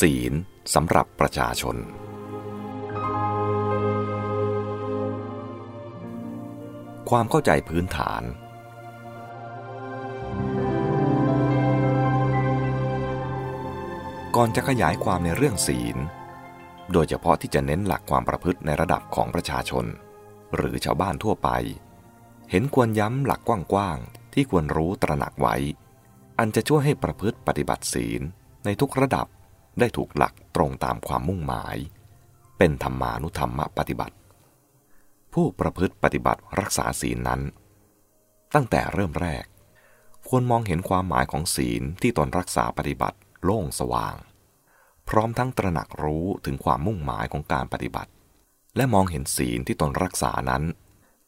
ศีลสำหรับประชาชน ความเข้าใจพื้นฐาน ก่อนจะขยายความในเรื่องศีล โดยเฉพาะที่จะเน้นหลักความประพฤติในระดับของประชาชน หรือชาวบ้านทั่วไป เห็นควรย้ำหลักกว้างๆที่ควรรู้ตระหนักไว้ อันจะช่วยให้ประพฤติปฏิบัติศีลในทุกระดับ ได้ถูกหลักตรงตามความมุ่งหมาย เป็นธรรมานุธรรมปฏิบัติ ผู้ประพฤติปฏิบัติรักษาศีลนั้น ตั้งแต่เริ่มแรก ควรมองเห็นความหมายของศีลที่ตนรักษาปฏิบัติโล่งสว่าง พร้อมทั้งตระหนักรู้ถึงความมุ่งหมายของการปฏิบัติ และมองเห็นศีลที่ตนรักษานั้น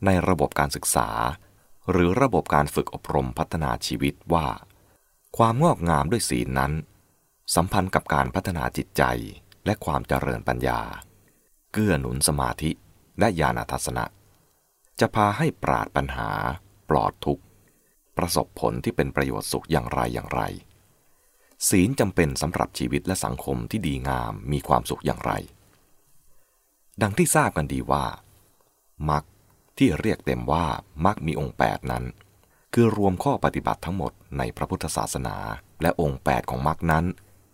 ในระบบการศึกษา หรือระบบการฝึกอบรมพัฒนาชีวิตว่า ความงอกงามด้วยศีลนั้น สัมพันธ์กับการพัฒนาจิตใจและความเจริญปัญญา เกื้อหนุนสมาธิและญาณทัศนะ จะพาให้ปราดปัญหา ปลอดทุกข์ ประสบผลที่เป็นประโยชน์สุขอย่างไรอย่างไร ศีลจำเป็นสำหรับชีวิตและสังคมที่ดีงามมีความสุขอย่างไร ดังที่ทราบกันดีว่า มักที่เรียกเต็มว่ามักมีองค์ 8 นั้น คือรวมข้อปฏิบัติทั้งหมดในพระพุทธศาสนาและองค์ 8 ของมักนั้น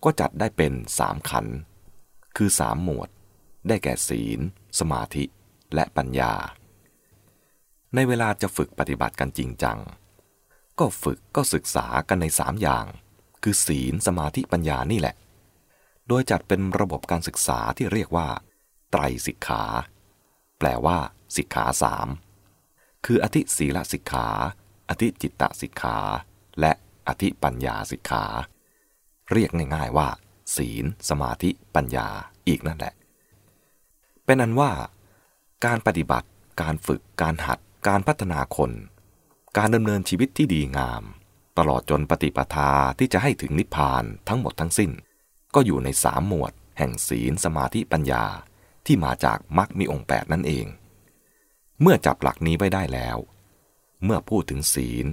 ก็จัดได้เป็นสามขัน คือสามหมวด ได้แก่ศีล สมาธิและปัญญา ในเวลาจะฝึกปฏิบัติกันจริงจัง ก็ฝึกก็ศึกษากันในสามอย่าง คือศีล สมาธิปัญญานี่แหละ โดยจัดเป็นระบบการศึกษาที่เรียกว่า ไตรสิกขา แปลว่า สิกขาสามคืออธิศีลสิกขา อธิจิตตสิกขา และอธิปัญญาสิกขา เรียกง่ายๆว่า ศีล สมาธิ ปัญญาอีกนั่นแหละ เป็นอันว่า การปฏิบัติ การฝึก การหัด การพัฒนาคน การดำเนินชีวิตที่ดีงาม ตลอดจนปฏิปทาที่จะให้ถึงนิพพานทั้งหมดทั้งสิ้น ก็อยู่ในสามหมวด แห่งศีล สมาธิ ปัญญาที่มาจากมรรคมีองค์แปดนั่นเอง เมื่อจับหลักนี้ไว้ได้แล้ว เมื่อพูดถึงศีล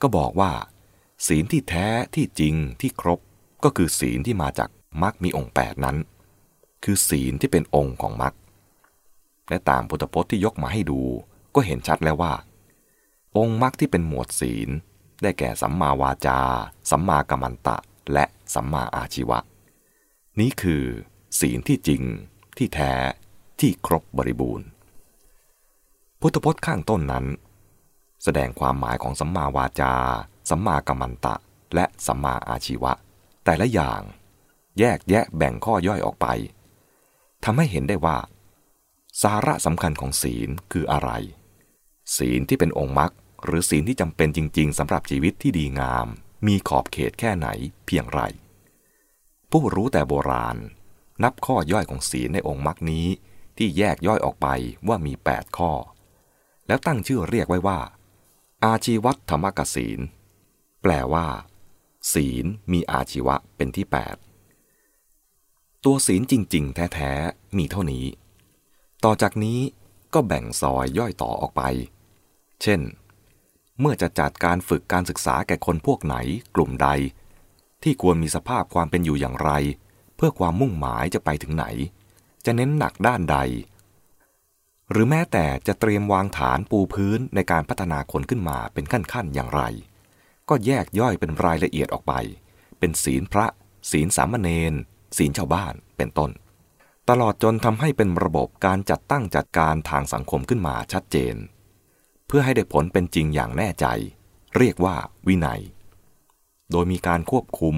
ก็บอกว่า ศีลที่แท้ที่จริงที่ครบ ก็คือศีลที่มาจากมรรคมีองค์ 8 นั้น คือศีลที่เป็นองค์ของมรรคและตามพุทธพจน์ที่ยกมาให้ดูก็เห็นชัดแล้วว่า องค์มรรคที่เป็นหมวดศีล ได้แก่สัมมาวาจา สัมมากัมมันตะ และสัมมาอาชีวะ นี้คือ ศีลที่จริง ที่แท้ที่ครบบริบูรณ์ พุทธพจน์ข้างต้นนั้น แสดงความหมายของสัมมาวาจา สัมมากัมมันตะ และสัมมาอาชีวะ แต่ละอย่าง แยกแยะแบ่งข้อย่อยออกไปทำให้เห็นได้ว่า สาระสำคัญของศีลคืออะไร ศีลที่เป็นองค์มรรคหรือศีลที่จำเป็นจริง ๆสำหรับชีวิตที่ดีงาม มีขอบเขตแค่ไหนเพียงไร ผู้รู้แต่โบราณ นับข้อย่อยของศีลในองค์มรรคนี้ที่แยกย่อยออกไปว่ามี 8 ข้อ แล้วตั้งชื่อเรียกไว้ว่า อาชีวัตธรรมกศีล แปลว่า ศีลมีอาชีวะเป็นที่ 8 ตัวศีลจริง ๆ แท้ๆ มีเท่านี้ ต่อจากนี้ก็แบ่งซอยย่อยต่อออกไป เช่น เมื่อจะจัดการฝึกการศึกษาแก่คนพวกไหนกลุ่มใด ที่ควรมีสภาพความเป็นอยู่อย่างไร เพื่อความมุ่งหมายจะไปถึงไหน จะเน้นหนักด้านใด หรือแม้แต่จะเตรียมวางฐานปูพื้นในการพัฒนาคนขึ้นมาเป็นขั้นๆอย่างไร ก็แยกย่อยเป็นรายละเอียดออกไป เป็นศีลพระ ศีลสามเณรศีลชาวบ้านเป็นต้น ตลอดจนทำให้เป็นระบบการจัดตั้งจัดการทางสังคมขึ้นมาชัดเจน เพื่อให้ได้ผลเป็นจริงอย่างแน่ใจ เรียกว่าวินัย โดยมีการควบคุม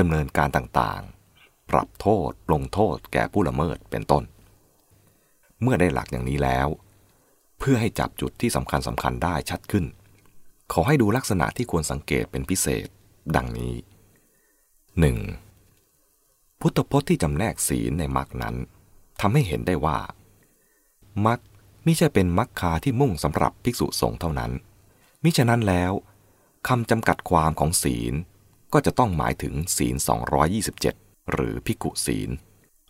ดำเนินการต่างๆ ปรับโทษลงโทษแก่ผู้ละเมิดเป็นต้น เมื่อได้หลักอย่างนี้แล้ว เพื่อให้จับจุดที่สำคัญสำคัญได้ชัดขึ้น ขอให้ดูลักษณะที่ควรสังเกตเป็นพิเศษ ดังนี้ 1. พุทธพจน์ที่จำแนกศีลในมรรคนั้นทำให้เห็นได้ว่ามรรคไม่ใช่เป็นมรรคาที่มุ่งสำหรับภิกษุสงฆ์เท่านั้น มิฉะนั้นแล้วคำจำกัดความของศีลก็จะต้องหมายถึงศีล 227 หรือภิกุศีล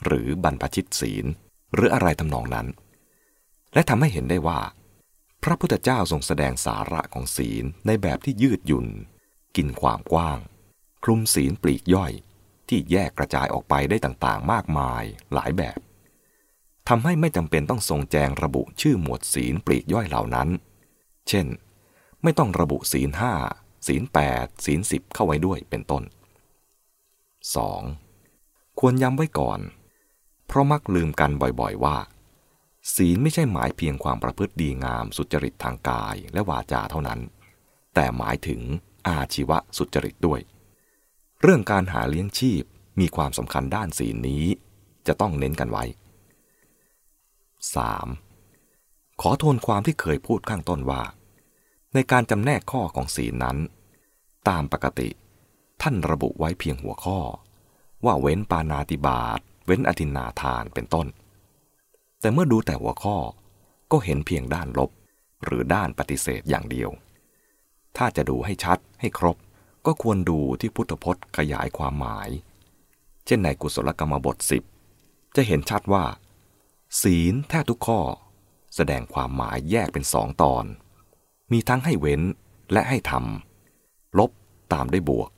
หรือบรรพชิตศีล หรืออะไรทำนองนั้น และทำให้เห็นได้ว่า พระพุทธเจ้าทรงแสดงสาระของศีลในแบบที่ยืดหยุ่น กินความกว้าง คลุมศีลปลีกย่อย ที่แยกกระจายออกไปได้ต่างๆ มากมายหลายแบบทำให้ไม่จำเป็นต้องทรงแจงระบุชื่อหมวดศีลปลีกย่อยเหล่านั้น เช่น ไม่ต้องระบุศีลห้าศีลแปดศีลสิบเข้าไว้ด้วยเป็นต้น 2. ควรย้ำไว้ก่อน เพราะมักลืมกันบ่อยๆว่า ศีลไม่ใช่หมายเพียงความประพฤติดีงามสุจริตทางกายและวาจาเท่านั้น แต่หมายถึงอาชีวะสุจริตด้วย เรื่องการหาเลี้ยงชีพมีความสำคัญด้านศีลนี้ จะต้องเน้นกันไว้ 3. ขอทวนความที่เคยพูดข้างต้นว่า ในการจำแนกข้อของศีลนั้น ตามปกติ ท่านระบุไว้เพียงหัวข้อ ว่าเว้นปานาติบาตเว้นอธินาทานเป็นต้น แต่เมื่อดูแต่หัวข้อก็เห็นเพียงด้านลบ หรือด้านปฏิเสธอย่างเดียว ถ้าจะดูให้ชัดให้ครบ ก็ควรดูที่พุทธพจน์ขยายความหมาย เช่นในกุศลกรรมบทสิบจะเห็นชัดว่า ศีลแทบทุกข้อ แสดงความหมายแยกเป็นสองตอน มีทั้งให้เว้นและให้ทำลบตามด้วยบวก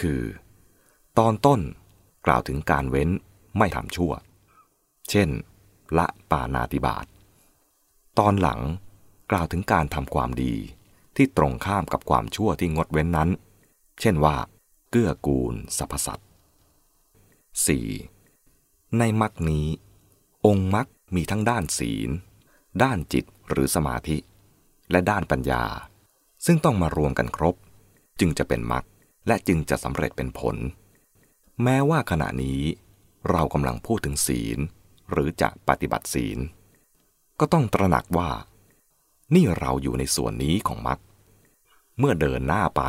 คือ ตอนต้นกล่าวถึงการเว้นไม่ทำชั่ว เช่น ละปานาติบาตตอนหลังกล่าวถึงการทำความดีที่ตรงข้ามกับความชั่วที่งดเว้นนั้น เช่นว่า เกื้อกูลสรรพสัตว์ 4. ในมรรคนี้ องค์มรรคมีทั้งด้านศีล ด้านจิตหรือสมาธิ และด้านปัญญา ซึ่งต้องมารวมกันครบ จึงจะเป็นมรรคและจึงจะสำเร็จเป็นผล แม้ว่าขณะนี้เรากำลังพูดถึงศีล หรือจะปฏิบัติศีล ก็ต้องตระหนักว่า นี่เราอยู่ในส่วนนี้ของมรรคเมื่อเดินหน้าไป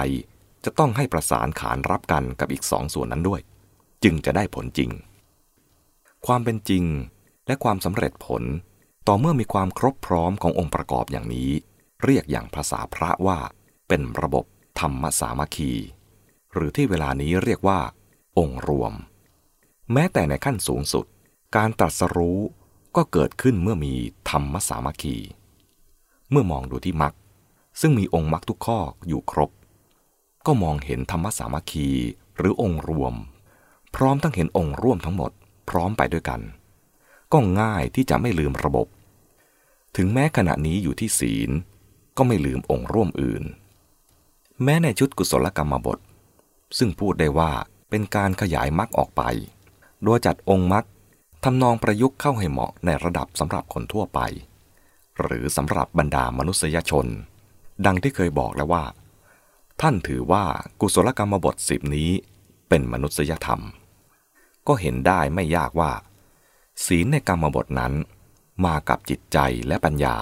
จะต้องให้ประสานขานรับกันกับอีกสองส่วนนั้นด้วย จึงจะได้ผลจริง ความเป็นจริงและความสำเร็จผลต่อเมื่อมีความครบพร้อมขององค์ประกอบอย่างนี้ เรียกอย่างภาษาพระว่า เป็นระบบธรรมสามัคคี หรือที่เวลานี้เรียกว่า องค์รวม แม้แต่ในขั้นสูงสุด การตรัสรู้ก็เกิดขึ้นเมื่อมีธรรมสามัคคี เมื่อมองดูที่มรรคซึ่งมีองค์มรรคทุกข้ออยู่ครบ ก็มองเห็นธรรมสามัคคีหรือองค์รวม พร้อมทั้งเห็นองค์ร่วมทั้งหมด พร้อมไปด้วยกัน ก็ง่ายที่จะไม่ลืมระบบ ถึงแม้ขณะนี้อยู่ที่ศีล ก็ไม่ลืมองค์ร่วมอื่น แม้ในชุดกุศลกรรมบท ซึ่งพูดได้ว่าเป็นการขยายมรรคออกไป โดยจัดองค์มรรค ทำนองประยุกต์เข้าให้เหมาะในระดับสำหรับคนทั่วไป หรือสำหรับบรรดามนุษยชน ดังที่เคยบอกแล้วว่า ท่านถือว่ากุศลกรรมบทสิบนี้เป็นมนุษยธรรม ก็เห็นได้ไม่ยากว่า ศีลในกรรมบทนั้น มากับจิตใจและปัญญา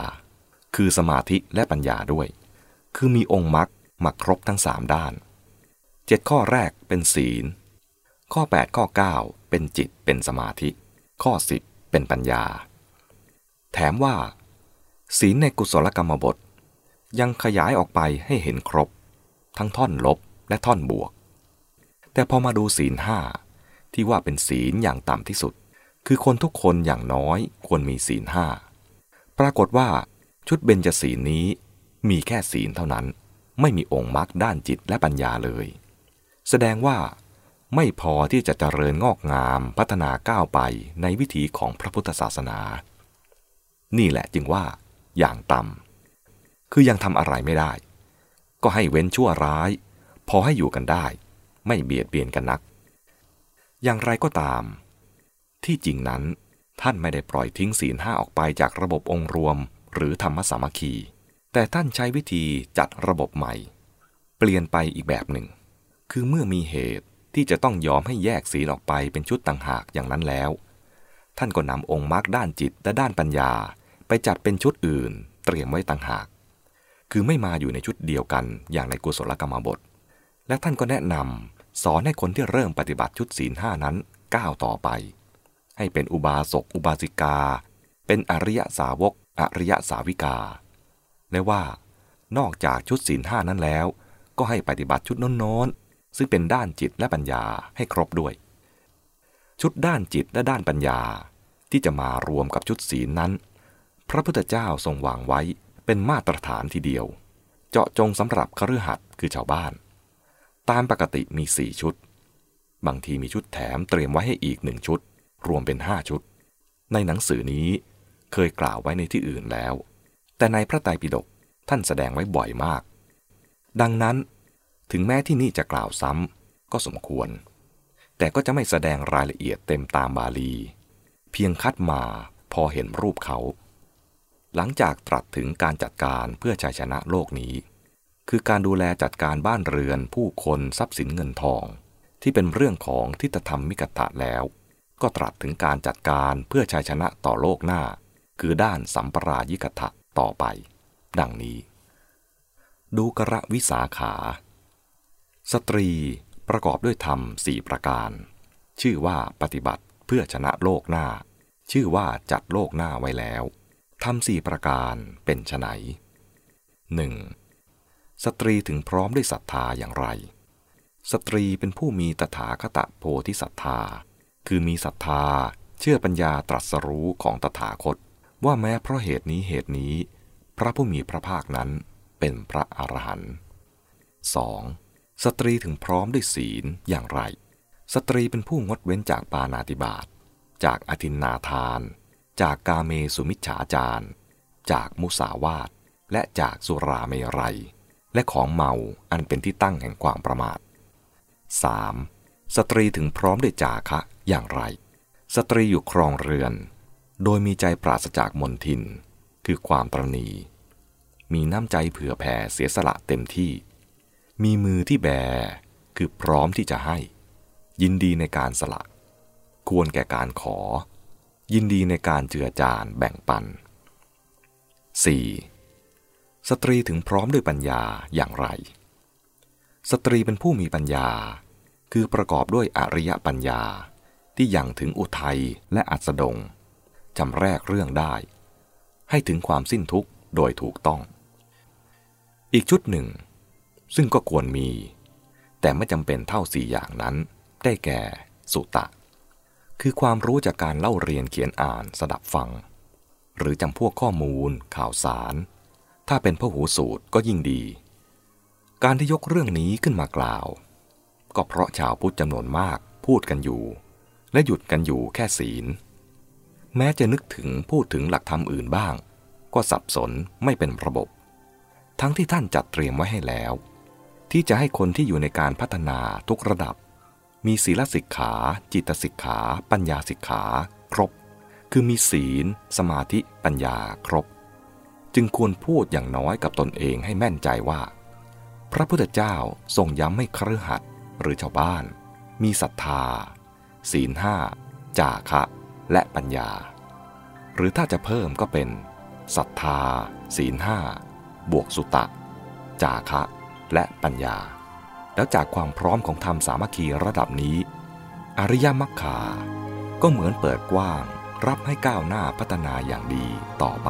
คือสมาธิและปัญญาด้วย คือมีองค์มรรคมาครบทั้งสามด้านเจ็ดข้อแรกเป็นศีล ข้อ 8 ข้อ 9 เป็นจิตเป็นสมาธิ ข้อ10เป็นปัญญา แถมว่า ศีลในกุศลกรรมบท ยังขยายออกไปให้เห็นครบ ทั้งท่อนลบและท่อนบวก แต่พอมาดูศีลห้าที่ว่าเป็นศีลอย่างต่ำที่สุด คือคนทุกคนอย่างน้อยควรมีศีลห้าปรากฏว่าชุดเบญจศีลนี้มีแค่ศีลเท่านั้น ไม่มีองค์มรรคด้านจิตและปัญญาเลย แสดงว่า ไม่พอที่จะเจริญงอกงามพัฒนาก้าวไปในวิถีของพระพุทธศาสนา นี่แหละจึงว่า อย่างต่ำคือยังทำอะไรไม่ได้ ก็ให้เว้นชั่วร้าย พอให้อยู่กันได้ ไม่เบียดเบียนกันนัก อย่างไรก็ตาม ที่จริงนั้นท่านไม่ได้ปล่อยทิ้งศีลห้าออกไปจากระบบองค์รวม หรือธรรมสามัคคี แต่ท่านใช้วิธีจัดระบบใหม่ เปลี่ยนไปอีกแบบหนึ่ง คือเมื่อมีเหตุ ที่จะต้องยอมให้แยกศีลออกไปเป็นชุดต่างหากอย่างนั้นแล้ว ท่านก็นำองค์มรรคด้านจิตและด้านปัญญา ไปจัดเป็นชุดอื่น เตรียมไว้ต่างหาก คือไม่มาอยู่ในชุดเดียวกันอย่างในกุศลกรรมบท และท่านก็แนะนำสอนให้คนที่เริ่มปฏิบัติชุดศีลห้านั้นก้าวต่อไป ให้เป็นอุบาสกอุบาสิกา เป็นอริยสาวกอริยสาวิกา และว่านอกจากชุดศีลห้านั้นแล้ว ก็ให้ปฏิบัติชุดโน้นๆ ซึ่งเป็นด้านจิตและปัญญาให้ครบด้วย ชุดด้านจิตและด้านปัญญาที่จะมารวมกับชุดศีลนั้น พระพุทธเจ้าทรงวางไว้เป็นมาตรฐานทีเดียว เจาะจงสำหรับคฤหัสถ์คือชาวบ้าน ตามปกติมีสี่ชุด บางทีมีชุดแถมเตรียมไว้ให้อีกหนึ่งชุด รวมเป็นห้าชุด ในหนังสือนี้เคยกล่าวไว้ในที่อื่นแล้ว แต่ในพระไตรปิฎกท่านแสดงไว้บ่อยมาก ดังนั้น ถึงแม้ที่นี่จะกล่าวซ้ำก็สมควร แต่ก็จะไม่แสดงรายละเอียดเต็มตามบาลี เพียงคัดมาพอเห็นรูปเขา หลังจากตรัสถึงการจัดการเพื่อชัยชนะโลกนี้ คือการดูแลจัดการบ้านเรือนผู้คนทรัพย์สินเงินทอง ที่เป็นเรื่องของทิฏฐธรรมมิกตะแล้ว ก็ตรัสถึงการจัดการเพื่อชัยชนะต่อโลกหน้า คือด้านสัมปรายิกถะต่อไป ดังนี้ ดูกระวิสาขา สตรีประกอบด้วยธรรมสี่ประการ ชื่อว่าปฏิบัติเพื่อชนะโลกหน้า ชื่อว่าจัดโลกหน้าไว้แล้วทำสี่ประการเป็นไฉนหนึ่งสตรีถึงพร้อมด้วยศรัทธาอย่างไร สตรีเป็นผู้มีตถาคตโพธิศรัทธา คือมีศรัทธาเชื่อปัญญาตรัสรู้ของตถาคต ว่าแม้เพราะเหตุนี้เหตุนี้ พระผู้มีพระภาคนั้นเป็นพระอรหันต์ 2. สตรีถึงพร้อมด้วยศีลอย่างไร สตรีเป็นผู้งดเว้นจากปานาติบาต จากอธินนาทาน จากกาเมสุมิจฉาจาร จากมุสาวาทและจากสุราเมรัย และของเมาอันเป็นที่ตั้งแห่งความประมาท 3. สตรีถึงพร้อมด้วยจาคะอย่างไร สตรีอยู่ครองเรือน โดยมีใจปราศจากมนทิน คือความตรณี มีน้ำใจเผื่อแผ่เสียสละเต็มที่ มีมือที่แบคือพร้อมที่จะให้ ยินดีในการสละ ควรแก่การขอ ยินดีในการเจือจานแบ่งปัน 4. สตรีถึงพร้อมด้วยปัญญาอย่างไร สตรีเป็นผู้มีปัญญา คือประกอบด้วยอริยปัญญาที่ยังถึงอุทัยและอัสดงจำแรกเรื่องได้ ให้ถึงความสิ้นทุกข์โดยถูกต้อง อีกชุดหนึ่ง ซึ่งก็ควรมี แต่ไม่จำเป็นเท่าสี่อย่างนั้น ได้แก่ สุตะ คือความรู้จากการเล่าเรียนเขียนอ่านสดับฟัง หรือจำพวกข้อมูล ข่าวสาร ถ้าเป็นพหูสูตรก็ยิ่งดี การที่ยกเรื่องนี้ขึ้นมากล่าว ก็เพราะชาวพุทธจำนวนมากพูดกันอยู่ และหยุดกันอยู่แค่ศีล แม้จะนึกถึงพูดถึงหลักธรรมอื่นบ้าง ก็สับสนไม่เป็นระบบ ทั้งที่ท่านจัดเตรียมไว้ให้แล้ว ที่จะให้คนที่อยู่ในการพัฒนาทุกระดับ มีศีลสิกขา จิตสิกขา ปัญญาสิกขา ครบ คือมีศีล สมาธิปัญญาครบ จึงควรพูดอย่างน้อยกับตนเองให้แม่นใจว่า พระพุทธเจ้าทรงย้ำให้ครือขัดหรือชาวบ้าน มีศรัทธา ศีลห้าจาคะ และปัญญา หรือถ้าจะเพิ่มก็เป็นศรัทธา ศีลห้าบวกสุตะ จาคะ และปัญญา แล้วจากความพร้อมของธรรมสามัคคีระดับนี้ อริยมรรคาก็เหมือนเปิดกว้าง รับให้ก้าวหน้าพัฒนาอย่างดีต่อไป